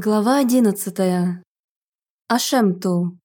Глава одиннадцатая. Ашемту.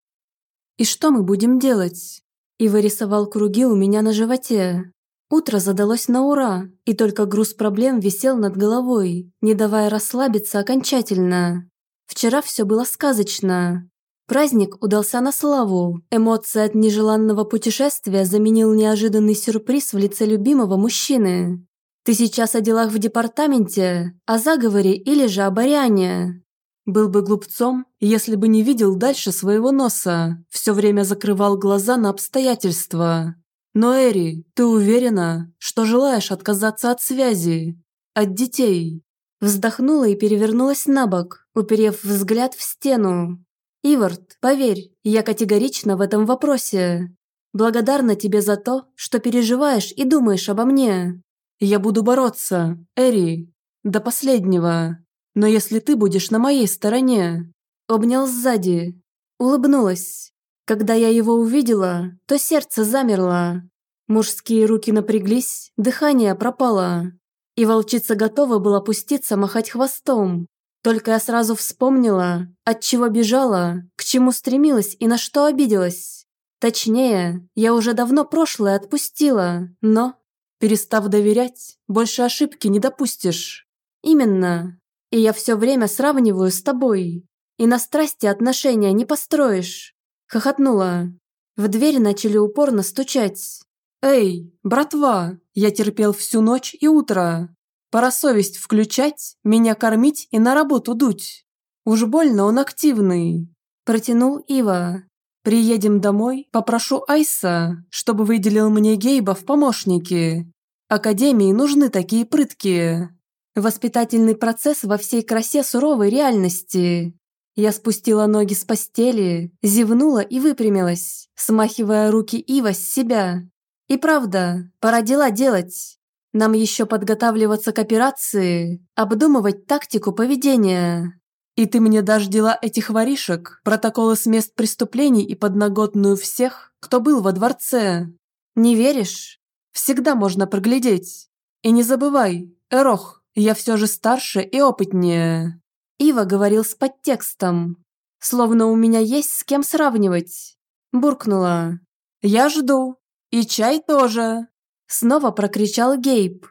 «И что мы будем делать?» И вырисовал круги у меня на животе. Утро задалось на ура, и только груз проблем висел над головой, не давая расслабиться окончательно. Вчера все было сказочно. Праздник удался на славу. Эмоции от нежеланного путешествия заменил неожиданный сюрприз в лице любимого мужчины. Ты сейчас о делах в департаменте, о заговоре или же о Бариане. Был бы глупцом, если бы не видел дальше своего носа, все время закрывал глаза на обстоятельства. Но, Эри, ты уверена, что желаешь отказаться от связи? От детей?» Вздохнула и перевернулась на бок, уперев взгляд в стену. «Ивард, поверь, я категорична в этом вопросе. Благодарна тебе за то, что переживаешь и думаешь обо мне. Я буду бороться, Эри, до последнего. Но если ты будешь на моей стороне...» Обнял сзади. Улыбнулась. Когда я его увидела, то сердце замерло. Мужские руки напряглись, дыхание пропало. И волчица готова была пуститься махать хвостом. Только я сразу вспомнила, от чего бежала, к чему стремилась и на что обиделась. Точнее, я уже давно прошлое отпустила, но, перестав доверять, больше ошибки не допустишь. Именно, и я все время сравниваю с тобой. И на страсти отношения не построишь. Хохотнула. В дверь начали упорно стучать. «Эй, братва, я терпел всю ночь и утро. Пора совесть включать, меня кормить и на работу дуть. Уж больно он активный», – протянул Ива. «Приедем домой, попрошу Айса, чтобы выделил мне Гейба в помощники. Академии нужны такие прыткие». Воспитательный процесс во всей красе суровой реальности. Я спустила ноги с постели, зевнула и выпрямилась, смахивая руки Ива с себя. И правда, пора дела делать. Нам еще подготавливаться к операции, обдумывать тактику поведения. И ты мне дашь дела этих воришек, протоколы с мест преступлений и подноготную всех, кто был во дворце. Не веришь? Всегда можно проглядеть. И не забывай, Эрох, я все же старше и опытнее. Ива говорил с подтекстом. Словно у меня есть с кем сравнивать. Буркнула. Я жду. И чай тоже. Снова прокричал Гейб.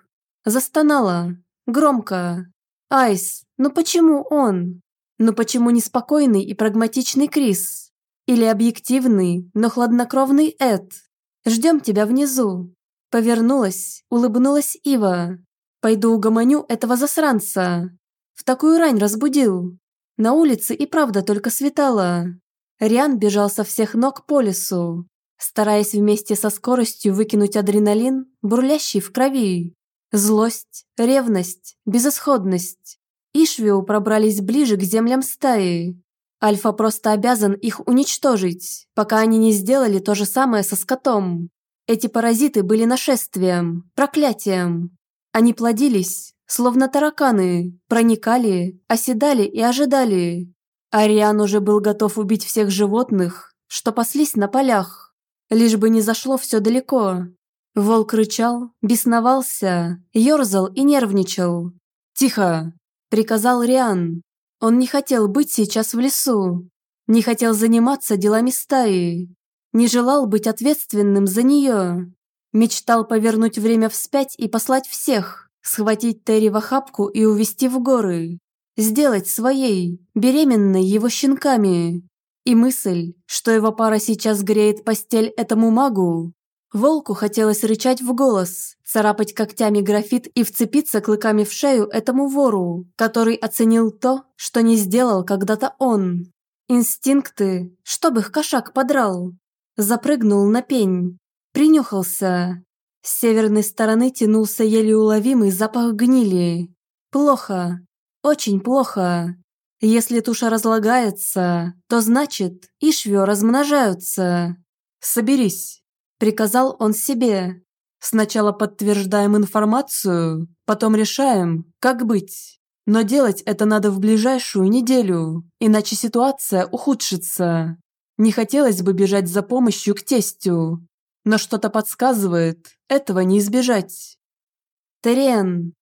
Застонала. Громко. Айс, ну почему он? Ну почему неспокойный и прагматичный Крис? Или объективный, но хладнокровный Эд? Ждем тебя внизу. Повернулась, улыбнулась Ива. Пойду угомоню этого засранца. В такую рань разбудил. На улице и правда только светало. Риан бежал со всех ног по лесу, стараясь вместе со скоростью выкинуть адреналин, бурлящий в крови. Злость, ревность, безысходность. Ишвиу пробрались ближе к землям стаи. Альфа просто обязан их уничтожить, пока они не сделали то же самое со скотом. Эти паразиты были нашествием, проклятием. Они плодились, словно тараканы, проникали, оседали и ожидали. Ариан уже был готов убить всех животных, что паслись на полях, лишь бы не зашло все далеко. Волк рычал, бесновался, ерзал и нервничал. «Тихо!» – приказал Риан. Он не хотел быть сейчас в лесу, не хотел заниматься делами стаи, не желал быть ответственным за нее. Мечтал повернуть время вспять и послать всех, схватить Терри в охапку и увезти в горы. Сделать своей, беременной его щенками. И мысль, что его пара сейчас греет постель этому магу. Волку хотелось рычать в голос, царапать когтями графит и вцепиться клыками в шею этому вору, который оценил то, что не сделал когда-то он. Инстинкты, чтобы их кошак подрал. Запрыгнул на пень, Принюхался. С северной стороны тянулся еле уловимый запах гнили. Плохо. Очень плохо. Если туша разлагается, то значит, ишвё размножаются. «Соберись», – приказал он себе. «Сначала подтверждаем информацию, потом решаем, как быть. Но делать это надо в ближайшую неделю, иначе ситуация ухудшится. Не хотелось бы бежать за помощью к тестю, но что-то подсказывает, этого не избежать. Терен.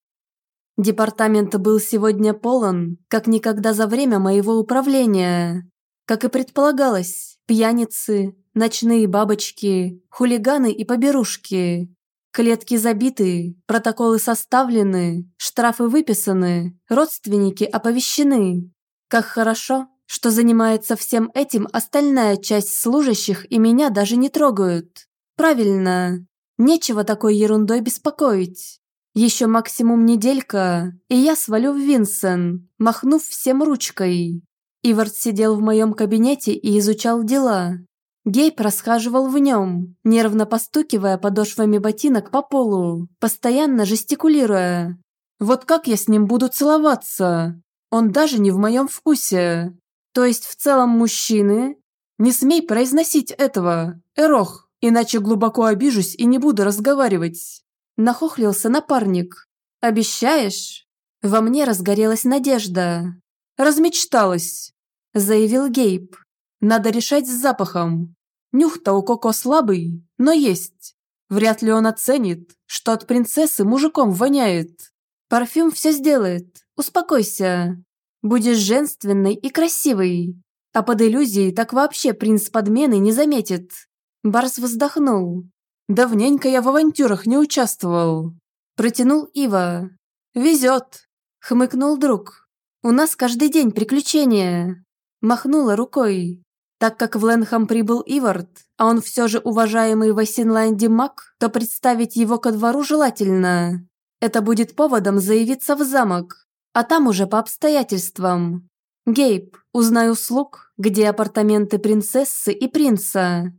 Департамент был сегодня полон, как никогда за время моего управления. Как и предполагалось, пьяницы, ночные бабочки, хулиганы и поберушки. Клетки забиты, протоколы составлены, штрафы выписаны, родственники оповещены. Как хорошо, что занимается всем этим остальная часть служащих и меня даже не трогают. Правильно, нечего такой ерундой беспокоить. Еще максимум неделька, и я свалю в Винсен, махнув всем ручкой. Ивард сидел в моем кабинете и изучал дела. Гейб расхаживал в нем, нервно постукивая подошвами ботинок по полу, постоянно жестикулируя. «Вот как я с ним буду целоваться? Он даже не в моем вкусе. То есть в целом мужчины? Не смей произносить этого, Эрох, иначе глубоко обижусь и не буду разговаривать». Нахохлился напарник. «Обещаешь?» Во мне разгорелась надежда. «Размечталась», – заявил Гейб. «Надо решать с запахом. Нюх-то у Коко слабый, но есть. Вряд ли он оценит, что от принцессы мужиком воняет. Парфюм все сделает, успокойся. Будешь женственной и красивой. А под иллюзией так вообще принц подмены не заметит». Барс вздохнул. Давненько я в авантюрах не участвовал. Протянул Ива. Везет. Хмыкнул друг. У нас каждый день приключения. Махнула рукой. Так как в Ленхам прибыл Ивард, а он все же уважаемый в Осинланде маг, то представить его ко двору желательно. Это будет поводом заявиться в замок, а там уже по обстоятельствам. Гейб, узнай услуг, где апартаменты принцессы и принца.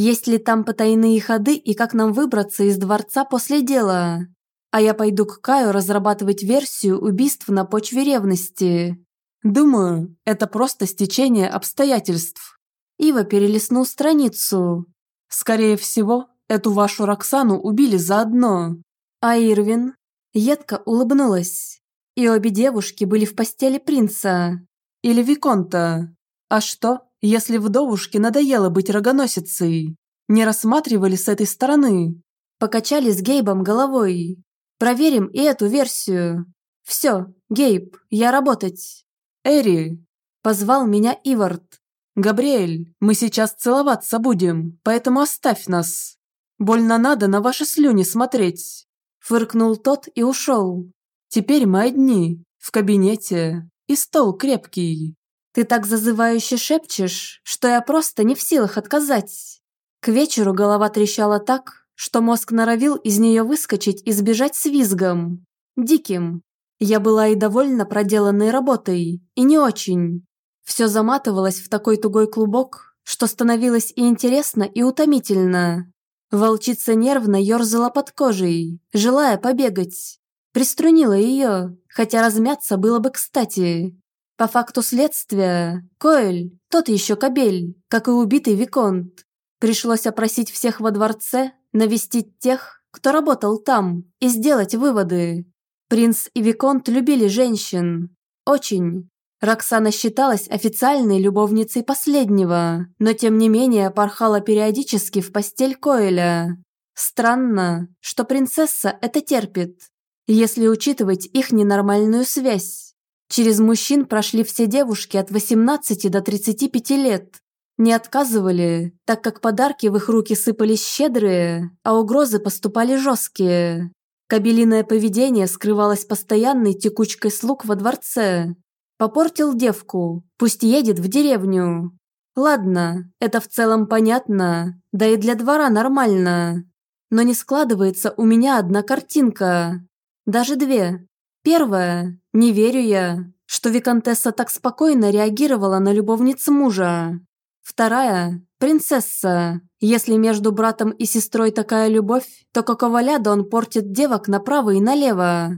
Есть ли там потайные ходы и как нам выбраться из дворца после дела? А я пойду к Каю разрабатывать версию убийств на почве ревности. Думаю, это просто стечение обстоятельств. Ива перелистнул страницу. Скорее всего, эту вашу Роксану убили заодно. А Ирвин? Едко улыбнулась. И обе девушки были в постели принца. Или Виконта. А что, если вдовушке надоело быть рогоносицей? Не рассматривали с этой стороны? Покачали с Гейбом головой. Проверим и эту версию. Все, Гейб, я работать. Эри, позвал меня Ивард. Габриэль, мы сейчас целоваться будем, поэтому оставь нас. Больно надо на ваши слюни смотреть. Фыркнул тот и ушел. Теперь мы одни, в кабинете, и стол крепкий. Ты так зазывающе шепчешь, что я просто не в силах отказать. К вечеру голова трещала так, что мозг норовил из нее выскочить и сбежать с визгом. Диким. Я была и довольна проделанной работой, и не очень. Все заматывалось в такой тугой клубок, что становилось и интересно, и утомительно. Волчица нервно ерзала под кожей, желая побегать. Приструнила ее, хотя размяться было бы кстати. По факту следствия, Коэль, тот еще кобель, как и убитый Виконт. Пришлось опросить всех во дворце, навестить тех, кто работал там, и сделать выводы. Принц и Виконт любили женщин. Очень. Роксана считалась официальной любовницей последнего, но тем не менее порхала периодически в постель Коэля. Странно, что принцесса это терпит, если учитывать их ненормальную связь. Через мужчин прошли все девушки от 18 до 35 лет. Не отказывали, так как подарки в их руки сыпались щедрые, а угрозы поступали жесткие. Кабелиное поведение скрывалось постоянной текучкой слуг во дворце. Попортил девку, пусть едет в деревню. Ладно, это в целом понятно, да и для двора нормально. Но не складывается у меня одна картинка. Даже две. Первое. Не верю я, что Викантесса так спокойно реагировала на любовницу мужа. Вторая. Принцесса. Если между братом и сестрой такая любовь, то какого ляда он портит девок направо и налево?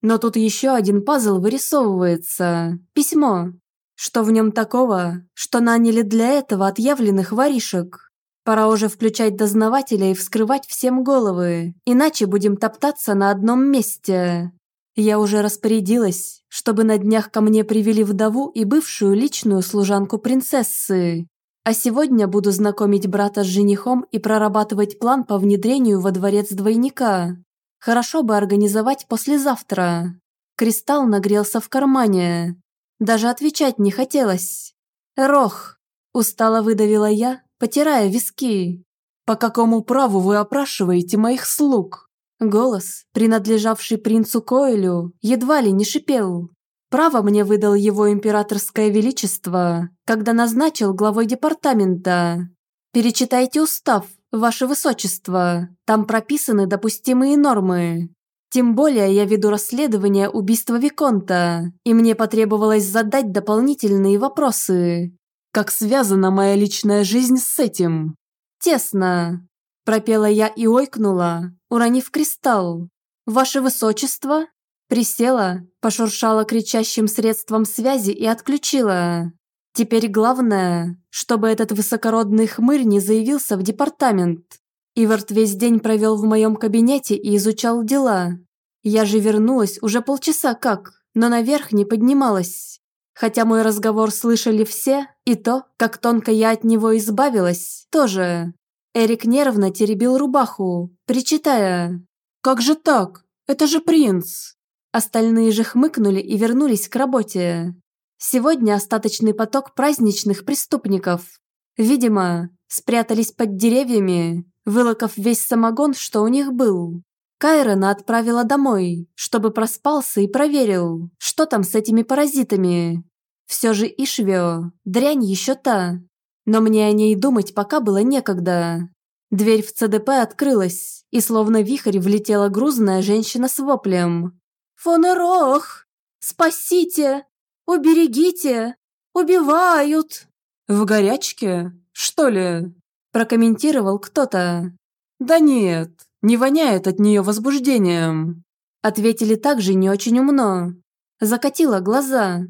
Но тут еще один пазл вырисовывается. Письмо. Что в нем такого, что наняли для этого отъявленных воришек? Пора уже включать дознавателя и вскрывать всем головы, иначе будем топтаться на одном месте. Я уже распорядилась, чтобы на днях ко мне привели вдову и бывшую личную служанку принцессы. А сегодня буду знакомить брата с женихом и прорабатывать план по внедрению во дворец двойника. Хорошо бы организовать послезавтра. Кристалл нагрелся в кармане. Даже отвечать не хотелось. «Рох!» – устало выдавила я, потирая виски. «По какому праву вы опрашиваете моих слуг?» Голос, принадлежавший принцу Коэлю, едва ли не шипел. Право мне выдал его императорское величество, когда назначил главой департамента. Перечитайте устав, ваше высочество, там прописаны допустимые нормы. Тем более я веду расследование убийства Виконта, и мне потребовалось задать дополнительные вопросы. Как связана моя личная жизнь с этим? Тесно. Пропела я и ойкнула, уронив кристалл. «Ваше высочество?» Присела, пошуршала кричащим средством связи и отключила. Теперь главное, чтобы этот высокородный хмырь не заявился в департамент. Ивард весь день провел в моем кабинете и изучал дела. Я же вернулась уже полчаса как, но наверх не поднималась. Хотя мой разговор слышали все, и то, как тонко я от него избавилась, тоже. Эрик нервно теребил рубаху, причитая. «Как же так? Это же принц!» Остальные же хмыкнули и вернулись к работе. Сегодня остаточный поток праздничных преступников. Видимо, спрятались под деревьями, вылокав весь самогон, что у них был. Кайрона отправила домой, чтобы проспался и проверил, что там с этими паразитами. Все же Ишвио, дрянь еще та, но мне о ней думать пока было некогда. Дверь в ЦДП открылась, и словно вихрь влетела грузная женщина с воплем. «Фонерох! Спасите! Уберегите! Убивают!» «В горячке? Что ли?» прокомментировал кто-то. «Да нет, не воняет от нее возбуждением», ответили также не очень умно. Закатила глаза.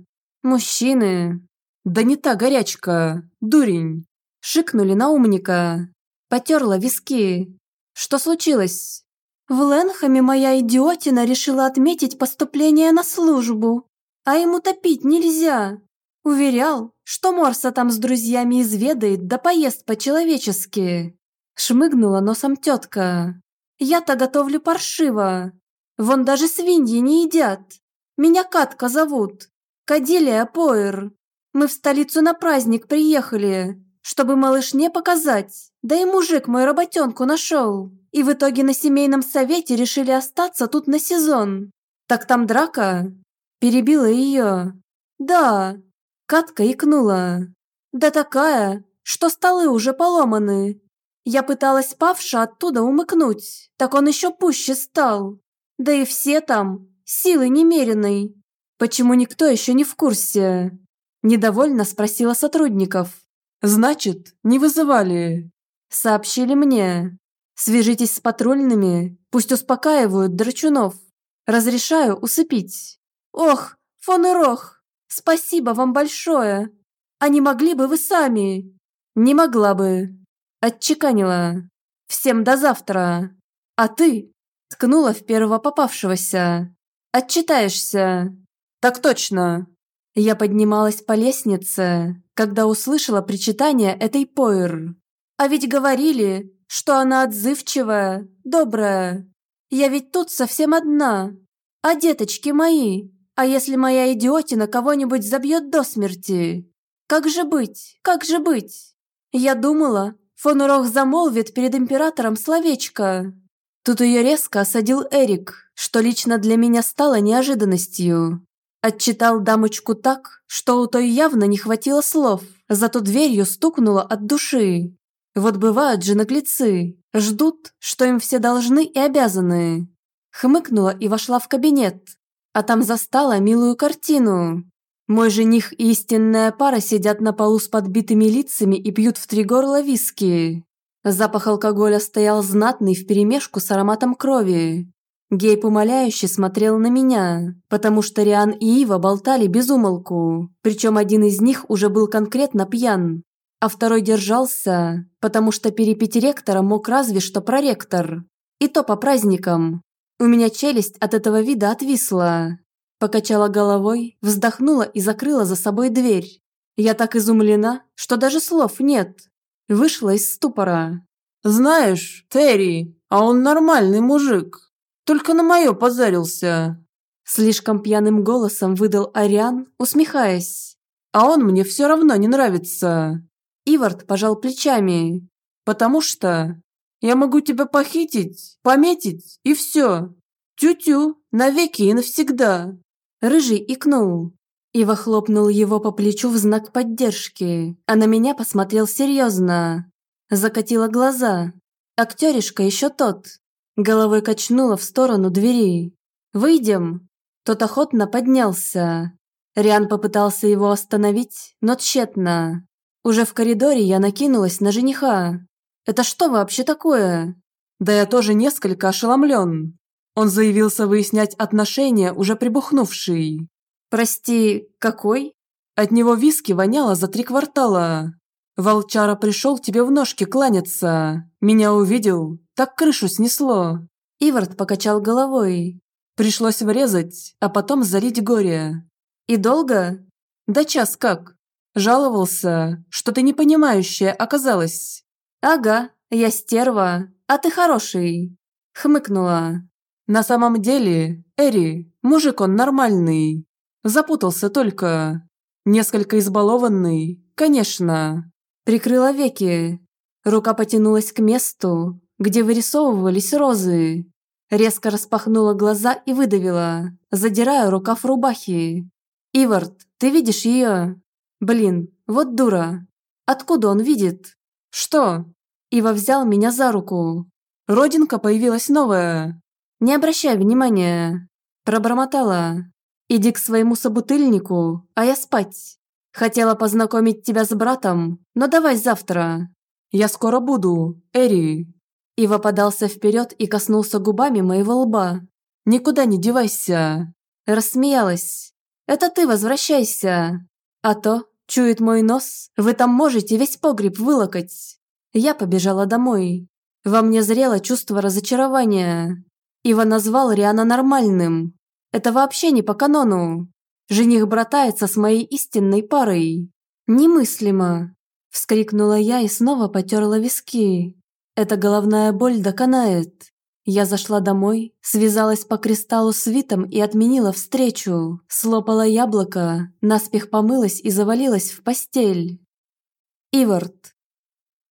«Мужчины, «Да не та горячка, дурень!» Шикнули на умника. Потерла виски. «Что случилось?» «В Ленхаме моя идиотина решила отметить поступление на службу, а ему топить нельзя. Уверял, что Морса там с друзьями изведает да поест по-человечески». Шмыгнула носом тетка. «Я-то готовлю паршиво. Вон даже свиньи не едят. Меня Катка зовут. Кадилия Поэр. Мы в столицу на праздник приехали, чтобы малышне показать. Да и мужик мой работенку нашел. И в итоге на семейном совете решили остаться тут на сезон. Так там драка?» Перебила ее. «Да». Катка икнула. «Да такая, что столы уже поломаны. Я пыталась павша оттуда умыкнуть, так он еще пуще стал. Да и все там, силы немеренной. Почему никто еще не в курсе?» Недовольно спросила сотрудников. «Значит, не вызывали?» Сообщили мне. «Свяжитесь с патрульными, пусть успокаивают драчунов. Разрешаю усыпить». «Ох, фон Ирох, спасибо вам большое. А не могли бы вы сами?» «Не могла бы». Отчеканила. «Всем до завтра. А ты?» Ткнула в первого попавшегося. «Отчитаешься». «Так точно». Я поднималась по лестнице, когда услышала причитание этой Пойр. А ведь говорили, что она отзывчивая, добрая. Я ведь тут совсем одна. А деточки мои, а если моя идиотина кого-нибудь забьет до смерти? Как же быть, как же быть? Я думала, фон Урох замолвит перед императором словечко. Тут ее резко осадил Эрик, что лично для меня стало неожиданностью. Отчитал дамочку так, что у той явно не хватило слов, зато дверью стукнуло от души. Вот бывают же наглецы, ждут, что им все должны и обязаны. Хмыкнула и вошла в кабинет, а там застала милую картину. Мой жених и истинная пара сидят на полу с подбитыми лицами и пьют в три горла виски. Запах алкоголя стоял знатный вперемешку с ароматом крови. Гейб умоляюще смотрел на меня, потому что Риан и Ива болтали без умолку, причем один из них уже был конкретно пьян, а второй держался, потому что перепить ректора мог разве что проректор. И то по праздникам. У меня челюсть от этого вида отвисла. Покачала головой, вздохнула и закрыла за собой дверь. Я так изумлена, что даже слов нет. Вышла из ступора. «Знаешь, Терри, а он нормальный мужик», только на мое позарился. Слишком пьяным голосом выдал Ариан, усмехаясь. «А он мне все равно не нравится». Ивард пожал плечами. «Потому что я могу тебя похитить, пометить и все. Тю-тю, навеки и навсегда». Рыжий икнул. Ива хлопнул его по плечу в знак поддержки, а на меня посмотрел серьезно. Закатила глаза. Актеришка еще тот. Головой качнула в сторону двери. «Выйдем!» Тот охотно поднялся. Риан попытался его остановить, но тщетно. Уже в коридоре я накинулась на жениха. «Это что вообще такое?» «Да я тоже несколько ошеломлен. Он заявился выяснять отношения, уже прибухнувший. «Прости, какой?» От него виски воняло за три квартала. Волчара пришел тебе в ножки кланяться. Меня увидел, так крышу снесло. Ивард покачал головой. Пришлось врезать, а потом залить горе. И долго? Да час как. Жаловался, что ты непонимающая оказалась. Ага, я стерва, а ты хороший. Хмыкнула. На самом деле, Эри, мужик он нормальный. Запутался только. Несколько избалованный, конечно. Прикрыла веки. Рука потянулась к месту, где вырисовывались розы. Резко распахнула глаза и выдавила, задирая рукав рубахи. «Ивард, ты видишь ее?» «Блин, вот дура. Откуда он видит?» «Что?» Ива взял меня за руку. «Родинка появилась новая». «Не обращай внимания». Пробормотала. «Иди к своему собутыльнику, а я спать». Хотела познакомить тебя с братом, но давай завтра. Я скоро буду, Эри». Ива подался вперед и коснулся губами моего лба. «Никуда не девайся». Рассмеялась. «Это ты возвращайся. А то, чует мой нос, вы там можете весь погреб вылокать». Я побежала домой. Во мне зрело чувство разочарования. Ива назвал Риана нормальным. Это вообще не по канону. Жених братается с моей истинной парой. Немыслимо!» Вскрикнула я и снова потерла виски. Эта головная боль доконает. Я зашла домой, связалась по кристаллу с Витом и отменила встречу. Слопала яблоко, наспех помылась и завалилась в постель. Ивард.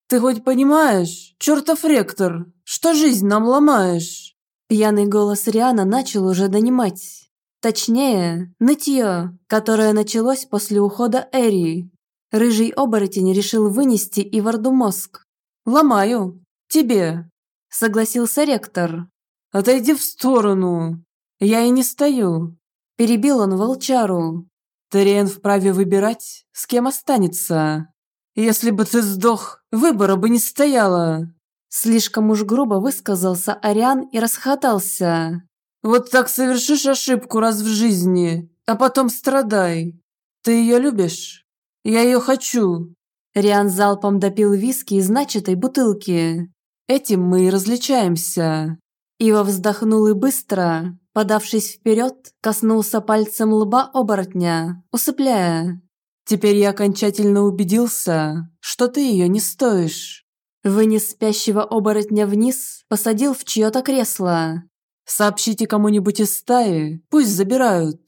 «Ты хоть понимаешь, чертов ректор, что жизнь нам ломаешь?» Пьяный голос Риана начал уже донимать. Точнее, нытье, которое началось после ухода Эри. Рыжий оборотень решил вынести Иварду мозг. «Ломаю. Тебе», – согласился ректор. «Отойди в сторону. Я и не стою». Перебил он волчару. Терриен вправе выбирать, с кем останется. Если бы ты сдох, выбора бы не стояло. Слишком уж грубо высказался Ариан и расхотался. Вот так совершишь ошибку раз в жизни, а потом страдай. Ты ее любишь? Я ее хочу». Риан залпом допил виски из начатой бутылки. «Этим мы и различаемся». Ива вздохнул и быстро, подавшись вперед, коснулся пальцем лба оборотня, усыпляя. «Теперь я окончательно убедился, что ты ее не стоишь». Вынес спящего оборотня вниз, посадил в чье-то кресло, «Сообщите кому-нибудь из стаи, пусть забирают».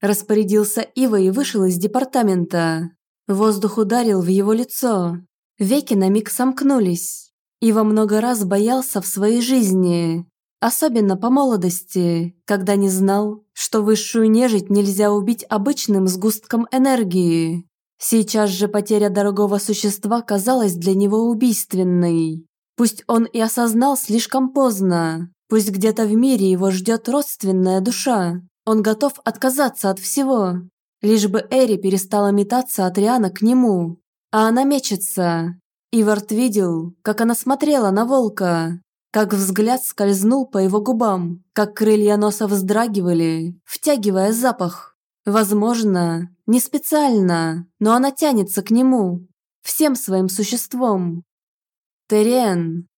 Распорядился Ива и вышел из департамента. Воздух ударил в его лицо. Веки на миг сомкнулись. Ива много раз боялся в своей жизни. Особенно по молодости, когда не знал, что высшую нежить нельзя убить обычным сгустком энергии. Сейчас же потеря дорогого существа казалась для него убийственной. Пусть он и осознал слишком поздно, Пусть где-то в мире его ждет родственная душа. Он готов отказаться от всего. Лишь бы Эри перестала метаться от Риана к нему. А она мечется. Ивард видел, как она смотрела на волка, как взгляд скользнул по его губам, как крылья носа вздрагивали, втягивая запах. Возможно, не специально, но она тянется к нему, всем своим существом. Терен,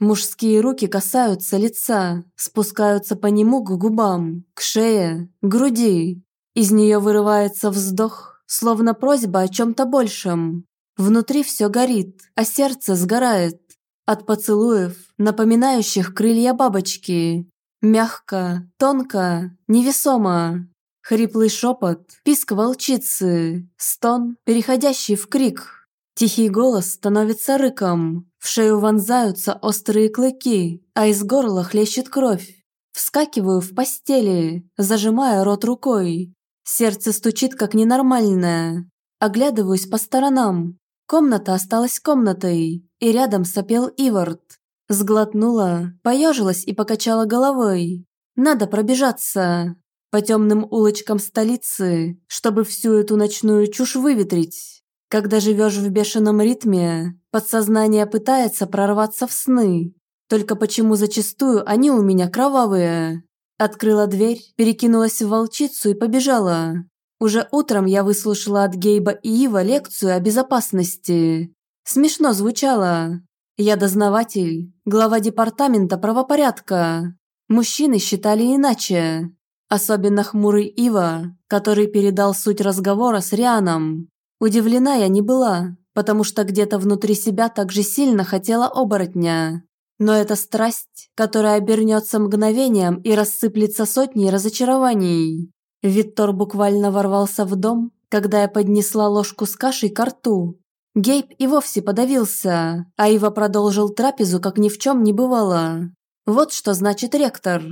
Мужские руки касаются лица, спускаются по нему к губам, к шее, груди. Из нее вырывается вздох, словно просьба о чем-то большем. Внутри все горит, а сердце сгорает. От поцелуев, напоминающих крылья бабочки. Мягко, тонко, невесомо. Хриплый шепот, писк волчицы, стон, переходящий в крик. Тихий голос становится рыком, в шею вонзаются острые клыки, а из горла хлещет кровь. Вскакиваю в постели, зажимая рот рукой. Сердце стучит как ненормальное. Оглядываюсь по сторонам. Комната осталась комнатой, и рядом сопел Ивард. Сглотнула, поежилась и покачала головой. Надо пробежаться по темным улочкам столицы, чтобы всю эту ночную чушь выветрить. Когда живешь в бешеном ритме, подсознание пытается прорваться в сны. Только почему зачастую они у меня кровавые? Открыла дверь, перекинулась в волчицу и побежала. Уже утром я выслушала от Гейба и Ива лекцию о безопасности. Смешно звучало. Я дознаватель, глава департамента правопорядка. Мужчины считали иначе. Особенно хмурый Ива, который передал суть разговора с Рианом. Удивлена я не была, потому что где-то внутри себя так же сильно хотела оборотня. Но это страсть, которая обернется мгновением и рассыплется сотней разочарований. Виттор буквально ворвался в дом, когда я поднесла ложку с кашей к рту. Гейб и вовсе подавился, а Ива продолжил трапезу, как ни в чем не бывало. Вот что значит ректор.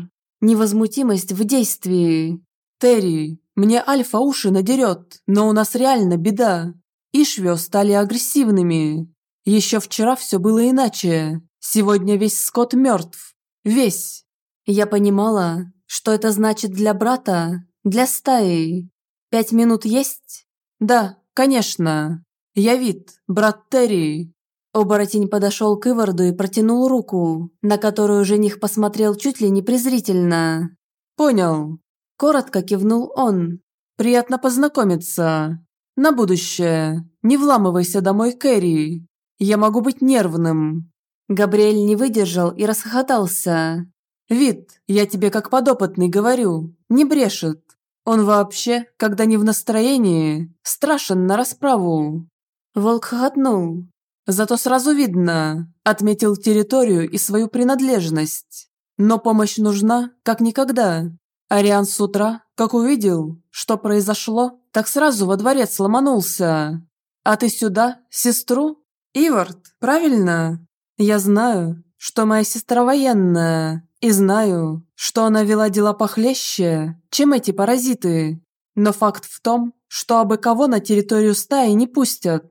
Невозмутимость в действии. «Терри, мне Альфа уши надерет, но у нас реально беда. Ишвё стали агрессивными. Еще вчера все было иначе. Сегодня весь скот мертв. Весь. Я понимала, что это значит для брата, для стаи. Пять минут есть? Да, конечно. Я вид, брат Терри. Оборотень подошел к Иварду и протянул руку, на которую жених посмотрел чуть ли не презрительно. «Понял». Коротко кивнул он. «Приятно познакомиться. На будущее. Не вламывайся домой, Кэрри. Я могу быть нервным. Габриэль не выдержал и расхохотался. «Вид, я тебе как подопытный говорю, не брешет. Он вообще, когда не в настроении, страшен на расправу». Волк хохотнул. «Зато сразу видно, отметил территорию и свою принадлежность. Но помощь нужна, как никогда. Ариан с утра, как увидел, что произошло, так сразу во дворец ломанулся. А ты сюда, сестру? Ивард, правильно?» Я знаю, что моя сестра военная, и знаю, что она вела дела похлеще, чем эти паразиты. Но факт в том, что абы кого на территорию стаи не пустят.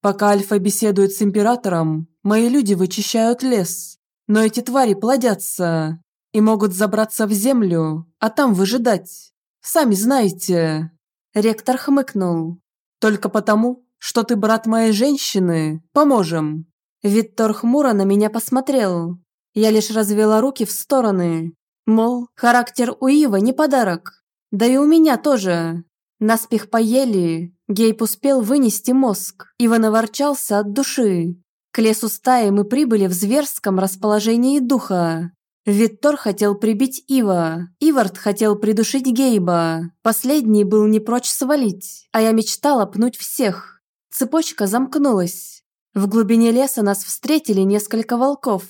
Пока Альфа беседует с Императором, мои люди вычищают лес. Но эти твари плодятся и могут забраться в землю, а там выжидать. Сами знаете. Ректор хмыкнул. Только потому, что ты брат моей женщины, поможем. Виттор хмуро на меня посмотрел. Я лишь развела руки в стороны. Мол, характер у Ива не подарок. Да и у меня тоже. Наспех поели. Гейб успел вынести мозг. Ива наворчался от души. К лесу стаи мы прибыли в зверском расположении духа. Виттор хотел прибить Ива, Ивард хотел придушить Гейба. Последний был не прочь свалить, а я мечтала пнуть всех. Цепочка замкнулась. В глубине леса нас встретили несколько волков.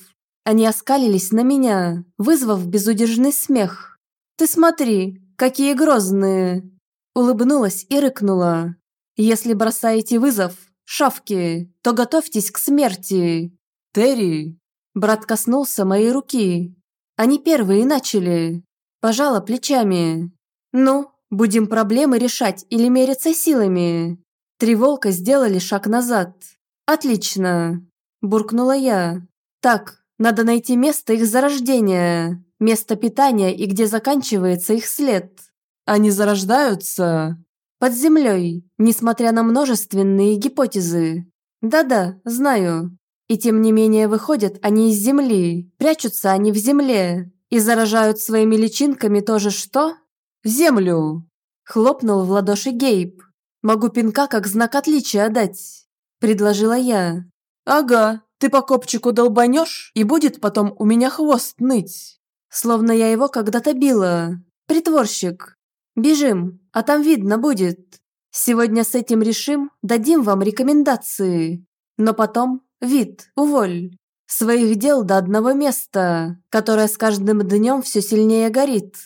Они оскалились на меня, вызвав безудержный смех. «Ты смотри, какие грозные!» Улыбнулась и рыкнула. «Если бросаете вызов, шавки, то готовьтесь к смерти!» «Терри!» Брат коснулся моей руки. Они первые начали. Пожала плечами. «Ну, будем проблемы решать или мериться силами?» Три волка сделали шаг назад. «Отлично!» – буркнула я. «Так, надо найти место их зарождения, место питания и где заканчивается их след. Они зарождаются?» «Под землей, несмотря на множественные гипотезы. Да-да, знаю. И тем не менее выходят они из земли, прячутся они в земле и заражают своими личинками тоже что? Землю!» Хлопнул в ладоши Гейб. «Могу пинка как знак отличия дать» предложила я. «Ага, ты по копчику долбанешь, и будет потом у меня хвост ныть». Словно я его когда-то била. Притворщик. Бежим, а там видно будет. Сегодня с этим решим, дадим вам рекомендации. Но потом, вид, уволь. Своих дел до одного места, которое с каждым днем все сильнее горит.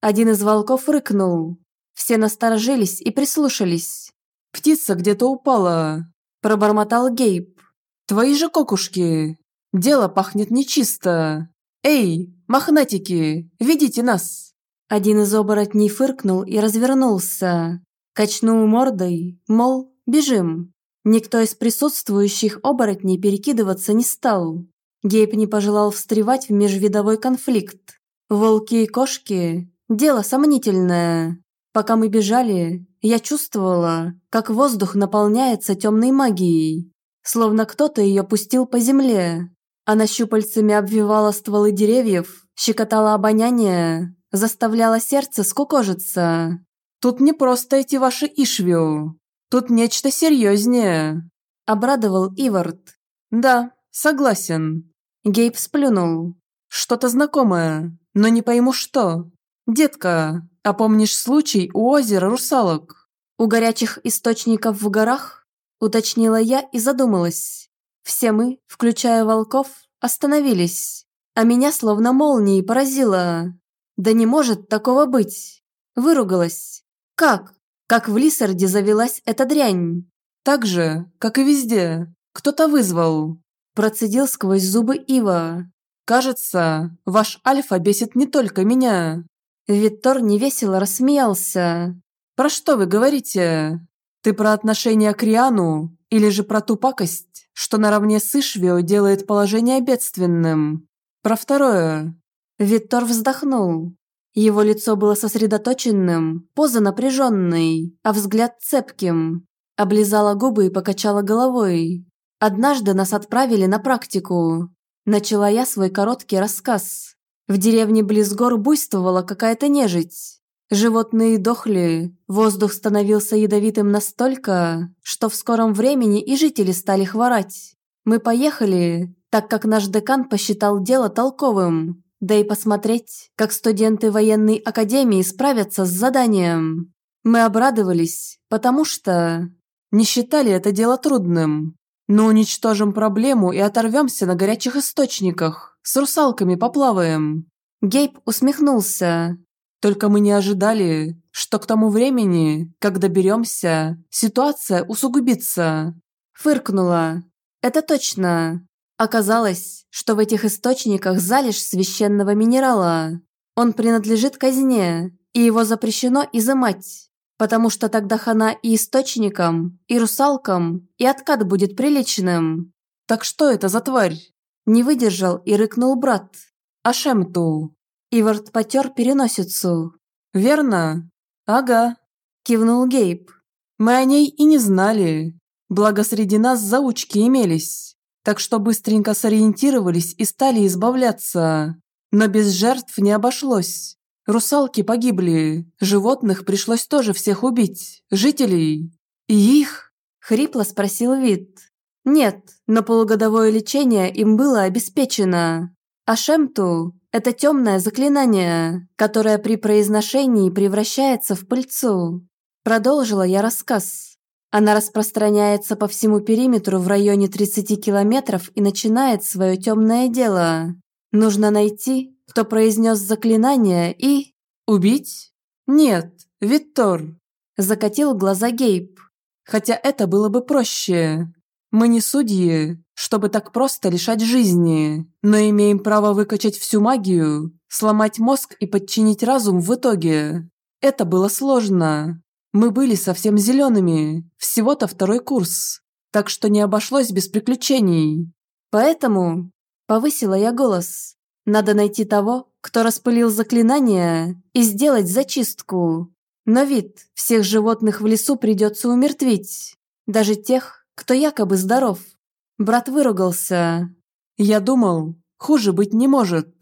Один из волков рыкнул. Все насторожились и прислушались. «Птица где-то упала», – пробормотал Гейб. «Твои же кокушки. Дело пахнет нечисто. Эй, мохнатики, ведите нас!» Один из оборотней фыркнул и развернулся. Качнул мордой, мол, бежим. Никто из присутствующих оборотней перекидываться не стал. Гейб не пожелал встревать в межвидовой конфликт. Волки и кошки – дело сомнительное. Пока мы бежали, я чувствовала, как воздух наполняется темной магией, словно кто-то ее пустил по земле. Она щупальцами обвивала стволы деревьев, щекотала обоняние, заставляла сердце скукожиться. «Тут не просто эти ваши ишвиу, тут нечто серьезнее», – обрадовал Ивард. «Да, согласен. Гейб сплюнул. «Что-то знакомое, но не пойму что. Детка, а помнишь случай у озера русалок?» «У горячих источников в горах?» Уточнила я и задумалась. Все мы, включая волков, остановились. А меня словно молнией поразило. Да не может такого быть. Выругалась. Как? Как в Лисарде завелась эта дрянь? Так же, как и везде. Кто-то вызвал. Процедил сквозь зубы Ива. «Кажется, ваш Альфа бесит не только меня». Виттор невесело рассмеялся. «Про что вы говорите? Ты про отношение к Риану или же про ту пакость, что наравне с Ишвио делает положение бедственным? Про второе». Виттор вздохнул. Его лицо было сосредоточенным, поза напряженной, а взгляд цепким. Облизала губы и покачала головой. Однажды нас отправили на практику. Начала я свой короткий рассказ. В деревне близ гор буйствовала какая-то нежить. Животные дохли, воздух становился ядовитым настолько, что в скором времени и жители стали хворать. Мы поехали, так как наш декан посчитал дело толковым, да и посмотреть, как студенты военной академии справятся с заданием. Мы обрадовались, потому что не считали это дело трудным. Но уничтожим проблему и оторвемся на горячих источниках. С русалками поплаваем». Гейб усмехнулся. «Только мы не ожидали, что к тому времени, как доберемся, ситуация усугубится». Фыркнула. «Это точно. Оказалось, что в этих источниках залежь священного минерала. Он принадлежит казне, и его запрещено изымать потому что тогда хана и источникам, и русалкам, и откат будет приличным. Так что это за тварь? Не выдержал и рыкнул брат. Ашемту. Ивард потер переносицу. Верно? Ага. Кивнул Гейб. Мы о ней и не знали. Благо среди нас заучки имелись. Так что быстренько сориентировались и стали избавляться. Но без жертв не обошлось. Русалки погибли, животных пришлось тоже всех убить, жителей. И их?» – хрипло спросил Вит. «Нет, но полугодовое лечение им было обеспечено. А Шемту – это темное заклинание, которое при произношении превращается в пыльцу». Продолжила я рассказ. Она распространяется по всему периметру в районе 30 километров и начинает свое темное дело. Нужно найти кто произнес заклинание и... «Убить? Нет, Виттор!» Закатил глаза Гейб. «Хотя это было бы проще. Мы не судьи, чтобы так просто лишать жизни, но имеем право выкачать всю магию, сломать мозг и подчинить разум в итоге. Это было сложно. Мы были совсем зелеными, всего-то второй курс, так что не обошлось без приключений. Поэтому повысила я голос. Надо найти того, кто распылил заклинание, и сделать зачистку. Но вид всех животных в лесу придется умертвить. Даже тех, кто якобы здоров. Брат выругался. «Я думал, хуже быть не может».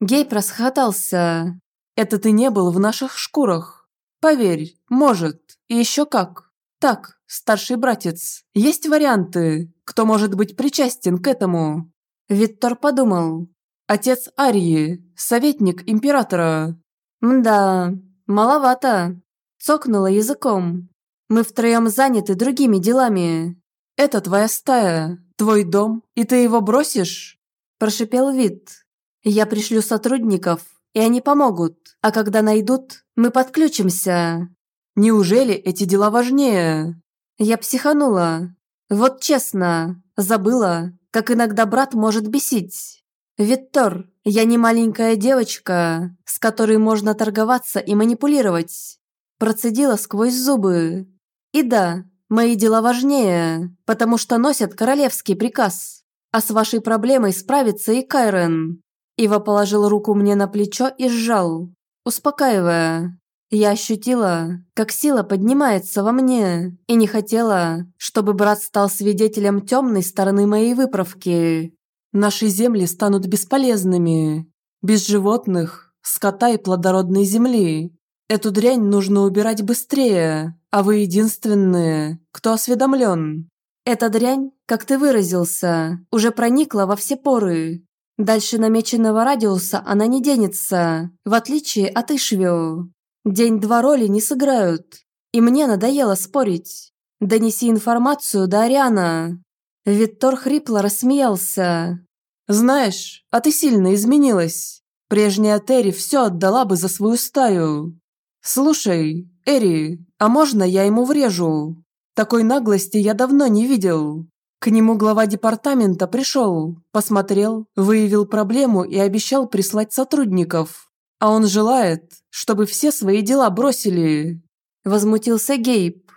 Гейб расхотался. «Это ты не был в наших шкурах. Поверь, может, и еще как. Так, старший братец, есть варианты, кто может быть причастен к этому?» Виттор подумал. Отец Арии, советник императора». «Мда, маловато», – цокнула языком. «Мы втроем заняты другими делами». «Это твоя стая, твой дом, и ты его бросишь?» – прошипел Вит. «Я пришлю сотрудников, и они помогут, а когда найдут, мы подключимся». «Неужели эти дела важнее?» Я психанула. Вот честно, забыла, как иногда брат может бесить. Виттор, я не маленькая девочка, с которой можно торговаться и манипулировать. Процедила сквозь зубы. И да, мои дела важнее, потому что носят королевский приказ. А с вашей проблемой справится и Кайрен. Ива положил руку мне на плечо и сжал, успокаивая. Я ощутила, как сила поднимается во мне, и не хотела, чтобы брат стал свидетелем темной стороны моей выправки. Наши земли станут бесполезными. Без животных, скота и плодородной земли. Эту дрянь нужно убирать быстрее, а вы единственные, кто осведомлен. Эта дрянь, как ты выразился, уже проникла во все поры. Дальше намеченного радиуса она не денется, в отличие от Ишвио. День-два роли не сыграют. И мне надоело спорить. Донеси информацию до Ариана. Виттор хрипло рассмеялся. «Знаешь, а ты сильно изменилась. Прежняя Терри все отдала бы за свою стаю. Слушай, Эри, а можно я ему врежу? Такой наглости я давно не видел. К нему глава департамента пришел, посмотрел, выявил проблему и обещал прислать сотрудников. А он желает, чтобы все свои дела бросили. Возмутился Гейб.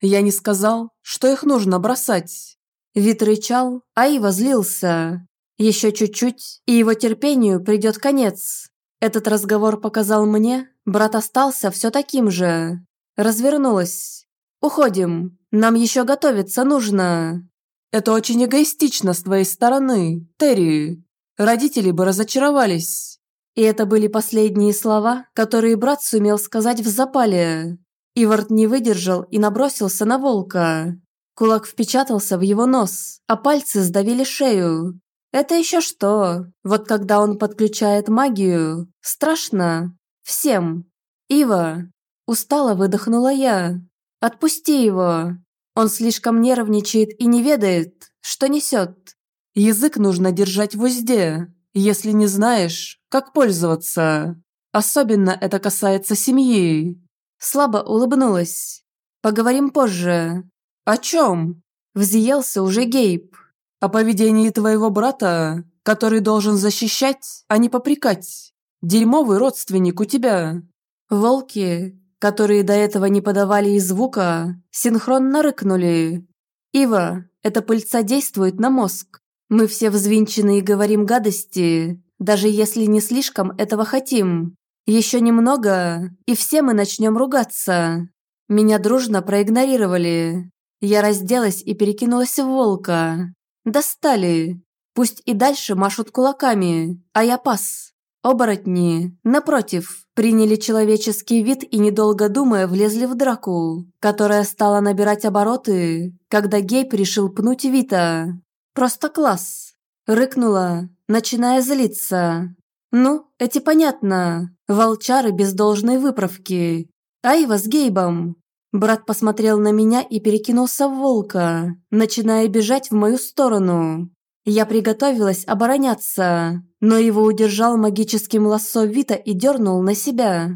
Я не сказал, что их нужно бросать. Вит рычал, а и возлился. Еще чуть-чуть, и его терпению придет конец. Этот разговор показал мне, брат остался все таким же. Развернулась. «Уходим. Нам еще готовиться нужно». «Это очень эгоистично с твоей стороны, Терри. Родители бы разочаровались». И это были последние слова, которые брат сумел сказать в запале. Ивард не выдержал и набросился на волка. Кулак впечатался в его нос, а пальцы сдавили шею. Это еще что? Вот когда он подключает магию, страшно. Всем. Ива. Устало выдохнула я. Отпусти его. Он слишком нервничает и не ведает, что несет. Язык нужно держать в узде, если не знаешь, как пользоваться. Особенно это касается семьи. Слабо улыбнулась. Поговорим позже. О чем? Взъелся уже Гейб. О поведении твоего брата, который должен защищать, а не попрекать. Дерьмовый родственник у тебя. Волки, которые до этого не подавали и звука, синхронно рыкнули. Ива, эта пыльца действует на мозг. Мы все взвинчены и говорим гадости, даже если не слишком этого хотим. Еще немного, и все мы начнем ругаться. Меня дружно проигнорировали. Я разделась и перекинулась в волка. Достали. Пусть и дальше машут кулаками, а я пас. Оборотни, напротив, приняли человеческий вид и, недолго думая, влезли в драку, которая стала набирать обороты, когда Гейб решил пнуть Вита. Просто класс!» Рыкнула, начиная злиться. «Ну, эти понятно. Волчары без должной выправки. Айва с Гейбом». Брат посмотрел на меня и перекинулся в волка, начиная бежать в мою сторону. Я приготовилась обороняться, но его удержал магическим лассо Вита и дернул на себя.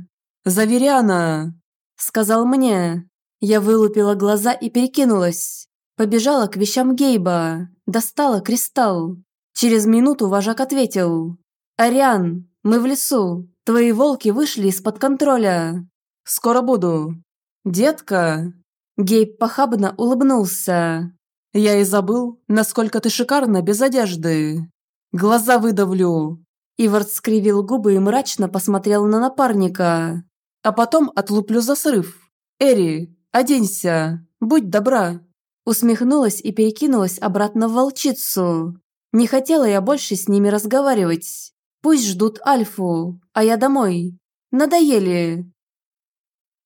«Заверяна!» – сказал мне. Я вылупила глаза и перекинулась. Побежала к вещам Гейба, достала кристалл. Через минуту вожак ответил. «Ариан, мы в лесу. Твои волки вышли из-под контроля». «Скоро буду». «Детка!» Гейб похабно улыбнулся. «Я и забыл, насколько ты шикарна без одежды. Глаза выдавлю». Ивард скривил губы и мрачно посмотрел на напарника. «А потом отлуплю за срыв. Эри, оденься, будь добра». Усмехнулась и перекинулась обратно в волчицу. Не хотела я больше с ними разговаривать. Пусть ждут Альфу, а я домой. Надоели.